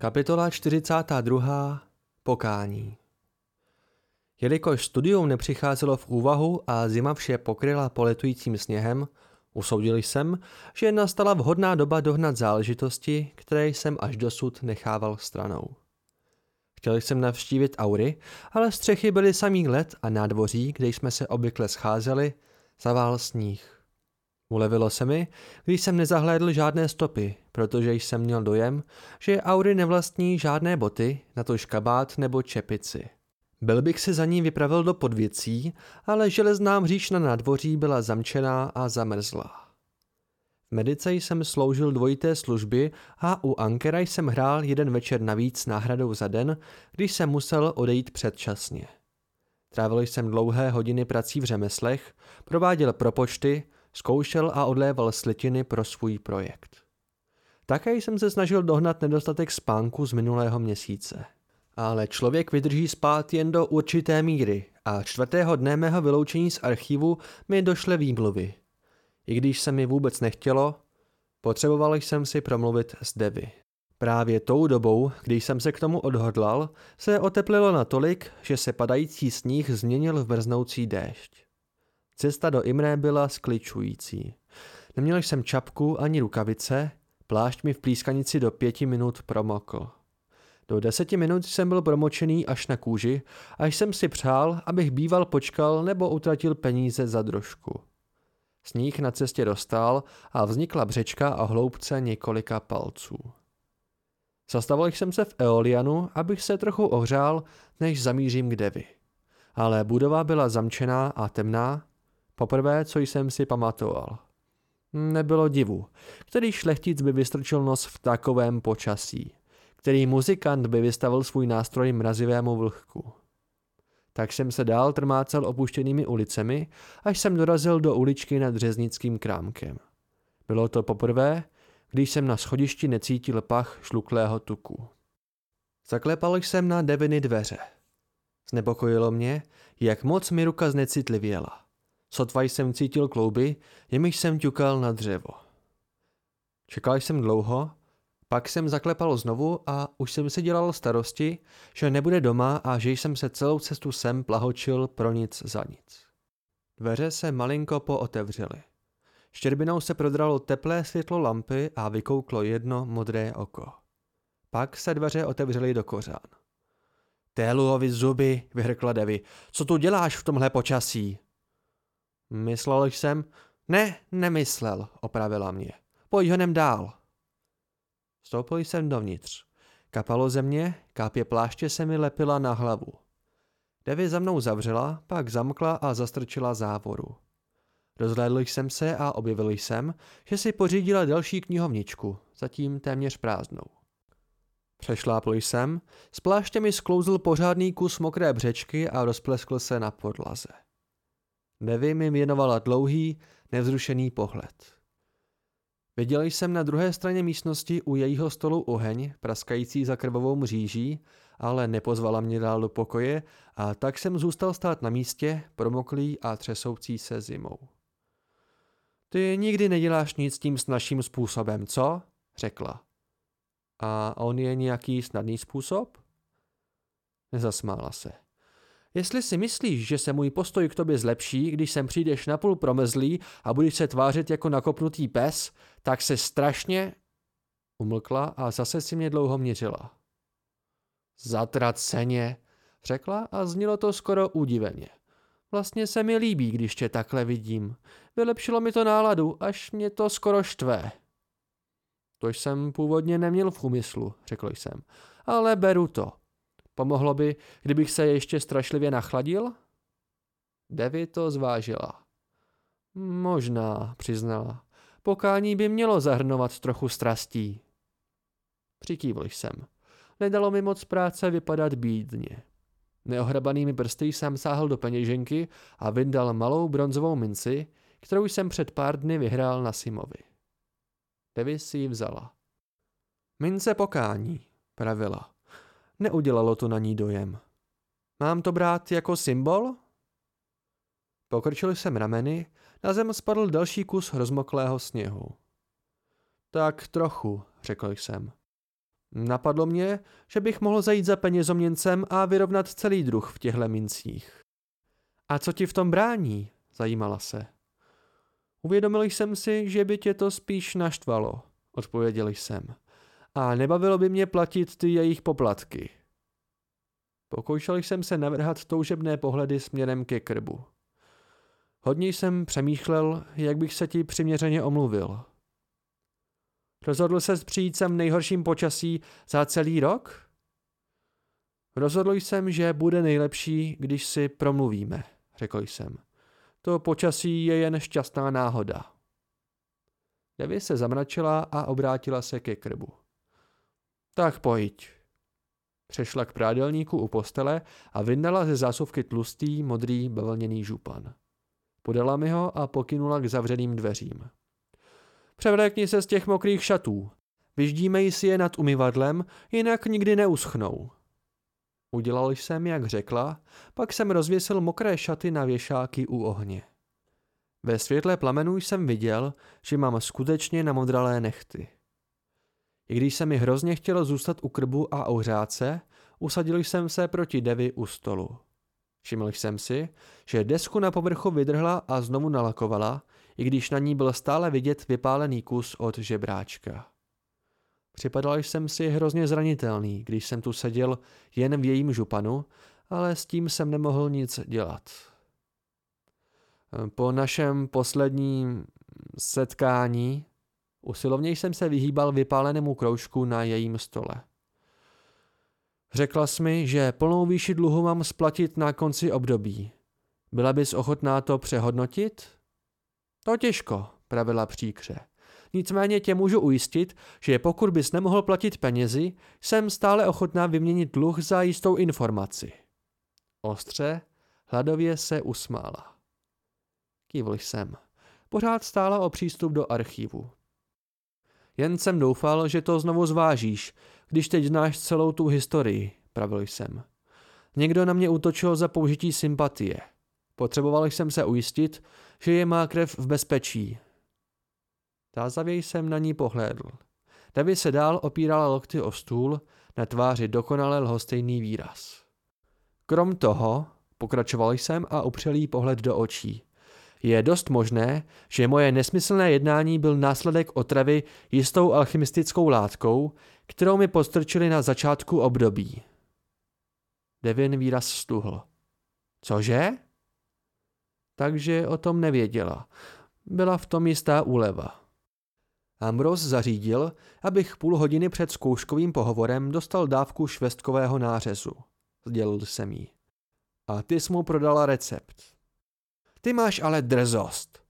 Kapitola 42. Pokání Jelikož studium nepřicházelo v úvahu a zima vše pokryla poletujícím sněhem, usoudil jsem, že nastala vhodná doba dohnat záležitosti, které jsem až dosud nechával stranou. Chtěl jsem navštívit Aury, ale střechy byly samý let a nádvoří, kde jsme se obvykle scházeli, zavál sníh. Ulevilo se mi, když jsem nezahlédl žádné stopy, protože jsem měl dojem, že Aury nevlastní žádné boty, na to kabát nebo čepici. Byl bych se za ní vypravil do podvěcí, ale železná mříž na nádvoří byla zamčená a zamrzlá. V medice jsem sloužil dvojité služby a u Ankera jsem hrál jeden večer navíc náhradou za den, když jsem musel odejít předčasně. Trávil jsem dlouhé hodiny prací v řemeslech, prováděl propočty, Zkoušel a odléval slitiny pro svůj projekt. Také jsem se snažil dohnat nedostatek spánku z minulého měsíce. Ale člověk vydrží spát jen do určité míry a čtvrtého dne mého vyloučení z archivu mi došly výmluvy. I když se mi vůbec nechtělo, potřeboval jsem si promluvit s Devy. Právě tou dobou, když jsem se k tomu odhodlal, se oteplilo natolik, že se padající sníh změnil v mrznoucí déšť. Cesta do Imre byla skličující. Neměl jsem čapku ani rukavice, plášť mi v plískanici do pěti minut promokl. Do deseti minut jsem byl promočený až na kůži a jsem si přál, abych býval počkal nebo utratil peníze za drožku. Sníh na cestě dostal a vznikla břečka a hloubce několika palců. Zastavil jsem se v Eolianu, abych se trochu ohřál, než zamířím k Devi. Ale budova byla zamčená a temná Poprvé, co jsem si pamatoval. Nebylo divu, který šlechtic by vystrčil nos v takovém počasí, který muzikant by vystavil svůj nástroj mrazivému vlhku. Tak jsem se dál trmácel opuštěnými ulicemi, až jsem dorazil do uličky nad řeznickým krámkem. Bylo to poprvé, když jsem na schodišti necítil pach šluklého tuku. Zaklepal jsem na deviny dveře. Znepokojilo mě, jak moc mi ruka znecitlivěla. Sotva jsem cítil klouby, jimiž jsem ťukal na dřevo. Čekal jsem dlouho, pak jsem zaklepal znovu a už jsem si dělal starosti, že nebude doma a že jsem se celou cestu sem plahočil pro nic za nic. Dveře se malinko pootevřely. Štěrbinou se prodralo teplé světlo lampy a vykouklo jedno modré oko. Pak se dveře otevřely do kořán. Téluovi zuby, vyhrkla Devi, co tu děláš v tomhle počasí? Myslel jsem, ne, nemyslel, opravila mě. Pojď honem dál. Vstoupil jsem dovnitř. Kapalo země, kápě pláště se mi lepila na hlavu. Devi za mnou zavřela, pak zamkla a zastrčila závoru. Rozhlédl jsem se a objevil jsem, že si pořídila další knihovničku, zatím téměř prázdnou. Přešlápl jsem, z pláště mi sklouzl pořádný kus mokré břečky a rozpleskl se na podlaze. Nevy mi věnovala dlouhý, nevzrušený pohled. Viděl jsem na druhé straně místnosti u jejího stolu oheň, praskající za krvavou mříží, ale nepozvala mě dál do pokoje a tak jsem zůstal stát na místě, promoklý a třesoucí se zimou. Ty nikdy neděláš nic tím naším způsobem, co? řekla. A on je nějaký snadný způsob? Nezasmála se. Jestli si myslíš, že se můj postoj k tobě zlepší, když sem přijdeš napůl promezlý a budeš se tvářit jako nakopnutý pes, tak se strašně... Umlkla a zase si mě dlouho měřila. Zatraceně, řekla a znělo to skoro udiveně. Vlastně se mi líbí, když tě takhle vidím. Vylepšilo mi to náladu, až mě to skoro štve. To jsem původně neměl v úmyslu, řekl jsem, ale beru to. Pomohlo by, kdybych se ještě strašlivě nachladil? Devi to zvážila. Možná, přiznala. Pokání by mělo zahrnovat trochu strastí. Přikývl jsem. Nedalo mi moc práce vypadat bídně. Neohrabanými prsty jsem sáhl do peněženky a vyndal malou bronzovou minci, kterou jsem před pár dny vyhrál na Simovi. Devi si ji vzala. Mince pokání, pravila. Neudělalo to na ní dojem. Mám to brát jako symbol? Pokrčil jsem rameny, na zem spadl další kus rozmoklého sněhu. Tak trochu, řekl jsem. Napadlo mě, že bych mohl zajít za penězoměncem a vyrovnat celý druh v těchto mincích. A co ti v tom brání? zajímala se. Uvědomil jsem si, že by tě to spíš naštvalo, odpověděl jsem. A nebavilo by mě platit ty jejich poplatky. Pokoušel jsem se navrhat toužebné pohledy směrem ke krbu. Hodně jsem přemýšlel, jak bych se ti přiměřeně omluvil. Rozhodl se přijít sem v nejhorším počasí za celý rok? Rozhodl jsem, že bude nejlepší, když si promluvíme, řekl jsem. To počasí je jen šťastná náhoda. Devi se zamračila a obrátila se ke krbu. Tak pojď. Přešla k prádelníku u postele a vyndala ze zásuvky tlustý, modrý, bavlněný župan. Podala mi ho a pokynula k zavřeným dveřím. Převlékni se z těch mokrých šatů. Vyždímej si je nad umyvadlem, jinak nikdy neuschnou. Udělal jsem, jak řekla, pak jsem rozvěsil mokré šaty na věšáky u ohně. Ve světle plamenů jsem viděl, že mám skutečně namodralé nechty. I když se mi hrozně chtělo zůstat u krbu a ohřát se, usadil jsem se proti Devi u stolu. Všiml jsem si, že desku na povrchu vydrhla a znovu nalakovala, i když na ní byl stále vidět vypálený kus od žebráčka. Připadal jsem si hrozně zranitelný, když jsem tu seděl jen v jejím županu, ale s tím jsem nemohl nic dělat. Po našem posledním setkání usilovně jsem se vyhýbal vypálenému kroužku na jejím stole. Řekla jsi mi, že plnou výši dluhu mám splatit na konci období. Byla bys ochotná to přehodnotit? To těžko, pravila příkře. Nicméně tě můžu ujistit, že pokud bys nemohl platit penězi, jsem stále ochotná vyměnit dluh za jistou informaci. Ostře, hladově se usmála. Kývl jsem. Pořád stála o přístup do archivu. Jen jsem doufal, že to znovu zvážíš, když teď znáš celou tu historii, pravil jsem. Někdo na mě útočil za použití sympatie. Potřeboval jsem se ujistit, že je má krev v bezpečí. Tázavě jsem na ní pohlédl. Davy se dál opírala lokty o stůl, na tváři dokonale lhostejný výraz. Krom toho, pokračoval jsem a upřel jí pohled do očí. Je dost možné, že moje nesmyslné jednání byl následek otravy jistou alchymistickou látkou, kterou mi postrčili na začátku období. Devin výraz stuhl. Cože? Takže o tom nevěděla. Byla v tom jistá úleva. Ambrose zařídil, abych půl hodiny před zkouškovým pohovorem dostal dávku švestkového nářezu. Sdělil jsem jí. A ty jsi mu prodala recept. Ty máš ale drzost.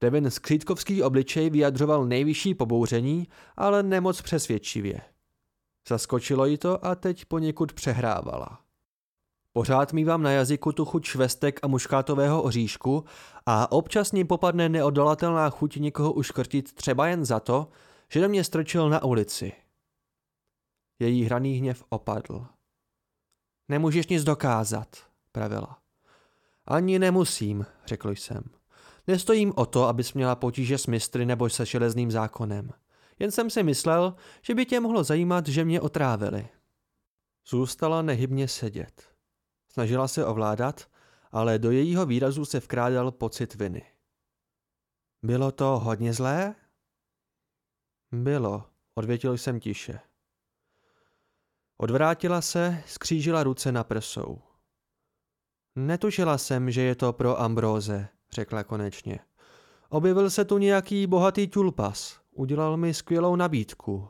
Devin skřítkovský obličej vyjadřoval nejvyšší pobouření, ale nemoc přesvědčivě. Zaskočilo jí to a teď poněkud přehrávala. Pořád mývám na jazyku tu chuť švestek a muškátového oříšku a občas ní popadne neodolatelná chuť někoho uškrtit třeba jen za to, že do mě strčil na ulici. Její hraný hněv opadl. Nemůžeš nic dokázat, pravila. Ani nemusím, řekl jsem. Nestojím o to, abys měla potíže s mistry nebo se železným zákonem. Jen jsem si myslel, že by tě mohlo zajímat, že mě otrávili. Zůstala nehybně sedět. Snažila se ovládat, ale do jejího výrazu se vkrádal pocit viny. Bylo to hodně zlé? Bylo, odvětil jsem tiše. Odvrátila se, skřížila ruce na prsou. Netušila jsem, že je to pro Ambróze, řekla konečně. Objevil se tu nějaký bohatý tulpas. Udělal mi skvělou nabídku.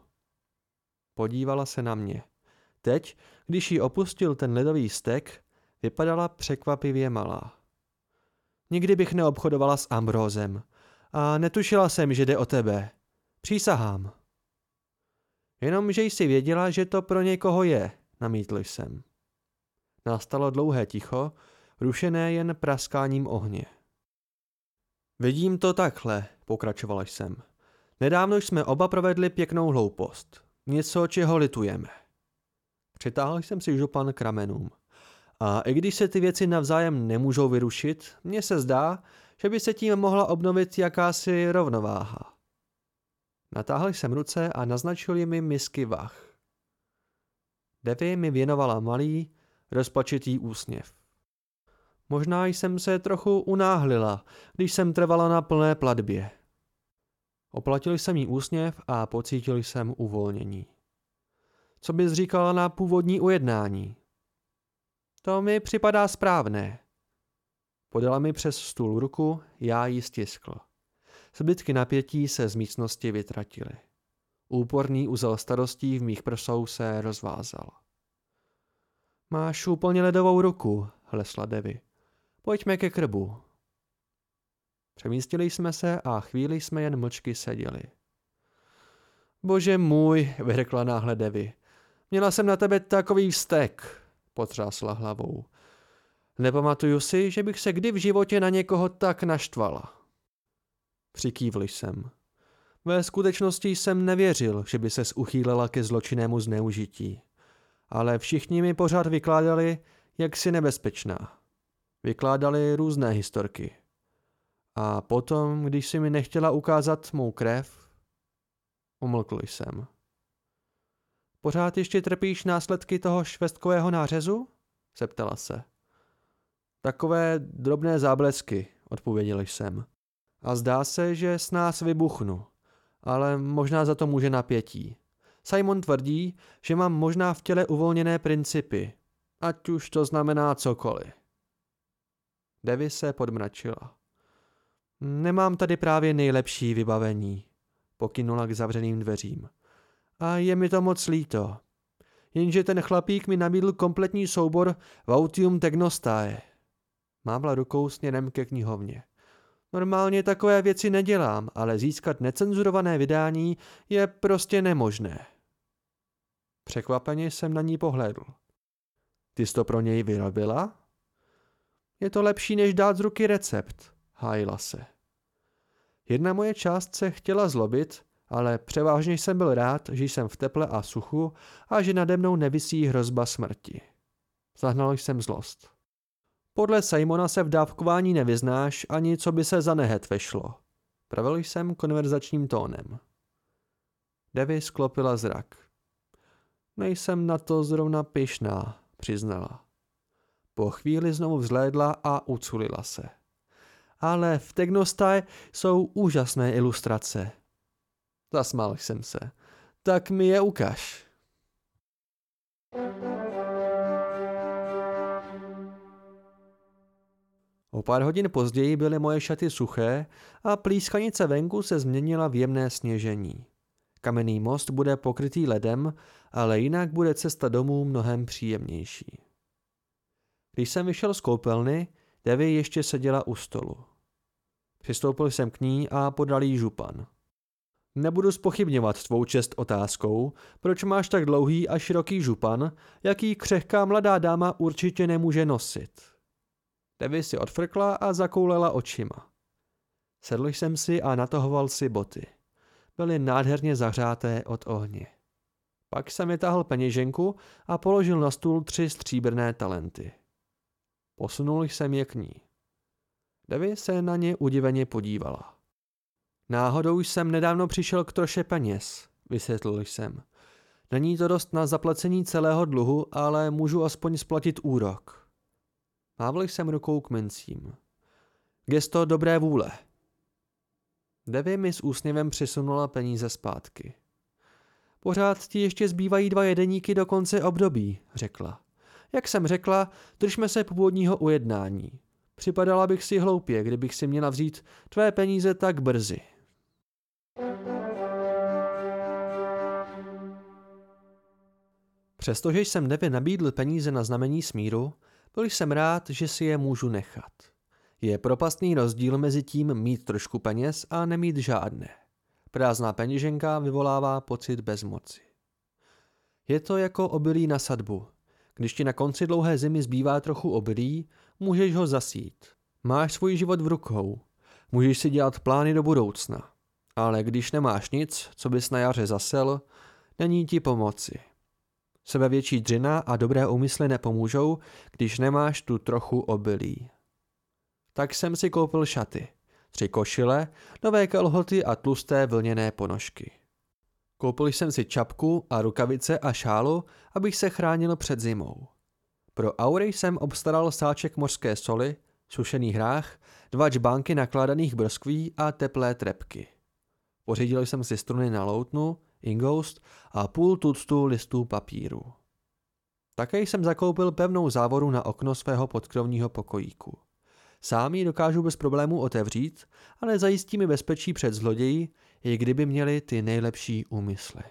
Podívala se na mě. Teď, když ji opustil ten ledový stek, vypadala překvapivě malá. Nikdy bych neobchodovala s Ambrózem a netušila jsem, že jde o tebe. Přísahám. Jenom, že jsi věděla, že to pro někoho je, namítl jsem. Nastalo dlouhé ticho, rušené jen praskáním ohně. Vidím to takhle, pokračovala jsem. Nedávno jsme oba provedli pěknou hloupost. Něco, čeho litujeme. Přitáhl jsem si župan k ramenům. A i když se ty věci navzájem nemůžou vyrušit, mně se zdá, že by se tím mohla obnovit jakási rovnováha. Natáhl jsem ruce a naznačil jimi misky vach. Devi mi věnovala malý, rozpačitý úsměv. Možná jsem se trochu unáhlila, když jsem trvala na plné platbě. Oplatil jsem jí úsměv a pocítil jsem uvolnění. Co bys říkala na původní ujednání? To mi připadá správné. Podala mi přes stůl ruku, já ji stiskl. Zbytky napětí se z místnosti vytratily. Úporný úzel starostí v mých prsou se rozvázal. Máš úplně ledovou ruku, hlesla Devi. Pojďme ke krbu. Přemístili jsme se a chvíli jsme jen mlčky seděli. Bože můj, vyřekla náhle Devi. Měla jsem na tebe takový vztek, potřásla hlavou. Nepamatuju si, že bych se kdy v životě na někoho tak naštvala. Přikývl jsem. Ve skutečnosti jsem nevěřil, že by se uchýlela ke zločinnému zneužití. Ale všichni mi pořád vykládali, jak si nebezpečná. Vykládali různé historky. A potom, když si mi nechtěla ukázat mou krev, umlkl jsem. Pořád ještě trpíš následky toho švestkového nářezu? zeptala se. Takové drobné záblesky, odpověděl jsem. A zdá se, že s nás vybuchnu. Ale možná za to může napětí. Simon tvrdí, že mám možná v těle uvolněné principy. Ať už to znamená cokoliv. Devi se podmračila. Nemám tady právě nejlepší vybavení, pokynula k zavřeným dveřím. A je mi to moc líto. Jenže ten chlapík mi nabídl kompletní soubor Vautium Tegnostae. Mávla rukou směrem ke knihovně. Normálně takové věci nedělám, ale získat necenzurované vydání je prostě nemožné. Překvapeně jsem na ní pohlédl. Ty jsi to pro něj vyrobila? Je to lepší, než dát z ruky recept, hájila se. Jedna moje část se chtěla zlobit, ale převážně jsem byl rád, že jsem v teple a suchu a že nade mnou nevisí hrozba smrti. Zahnal jsem zlost. Podle Simona se v dávkování nevyznáš ani co by se za nehet vešlo. Pravil jsem konverzačním tónem. Devi sklopila zrak. Nejsem na to zrovna pyšná, přiznala. Po chvíli znovu vzlédla a uculila se. Ale v Tegnostaj jsou úžasné ilustrace. Zasmál jsem se. Tak mi je ukaž. O pár hodin později byly moje šaty suché a plískanice venku se změnila v jemné sněžení. Kamenný most bude pokrytý ledem, ale jinak bude cesta domů mnohem příjemnější. Když jsem vyšel z koupelny, Devi ještě seděla u stolu. Přistoupil jsem k ní a podal jí župan. Nebudu spochybňovat tvou čest otázkou, proč máš tak dlouhý a široký župan, jaký křehká mladá dáma určitě nemůže nosit. Devi si odfrkla a zakoulela očima. Sedl jsem si a natahoval si boty. Byly nádherně zahřáté od ohně. Pak jsem vytáhl peněženku a položil na stůl tři stříbrné talenty. Posunul jsem je k ní. Devi se na ně udiveně podívala. Náhodou jsem nedávno přišel k troše peněz, vysvětlil jsem. Není to dost na zaplacení celého dluhu, ale můžu aspoň splatit úrok. Mávl jsem rukou k mincím. Gesto dobré vůle. Devi mi s úsměvem přisunula peníze zpátky. Pořád ti ještě zbývají dva jedeníky do konce období, řekla. Jak jsem řekla, držme se původního ujednání. Připadala bych si hloupě, kdybych si měla vzít tvé peníze tak brzy. Přestože jsem Devi nabídl peníze na znamení smíru, byl jsem rád, že si je můžu nechat. Je propastný rozdíl mezi tím mít trošku peněz a nemít žádné. Prázdná peněženka vyvolává pocit bezmoci. Je to jako obilí na sadbu. Když ti na konci dlouhé zimy zbývá trochu obilí, můžeš ho zasít. Máš svůj život v rukou. Můžeš si dělat plány do budoucna. Ale když nemáš nic, co bys na jaře zasel, není ti pomoci. Sebevětší dřina a dobré úmysly nepomůžou, když nemáš tu trochu obilí. Tak jsem si koupil šaty. Tři košile, nové kalhoty a tlusté vlněné ponožky. Koupil jsem si čapku a rukavice a šálu, abych se chránil před zimou. Pro Aury jsem obstaral sáček mořské soli, sušený hrách, dva čbánky nakládaných broskví a teplé trepky. Pořídil jsem si struny na loutnu, ingoust a půl tuctu listů papíru. Také jsem zakoupil pevnou závoru na okno svého podkrovního pokojíku. Sám ji dokážu bez problémů otevřít, ale zajistí mi bezpečí před zloději, i kdyby měli ty nejlepší úmysly.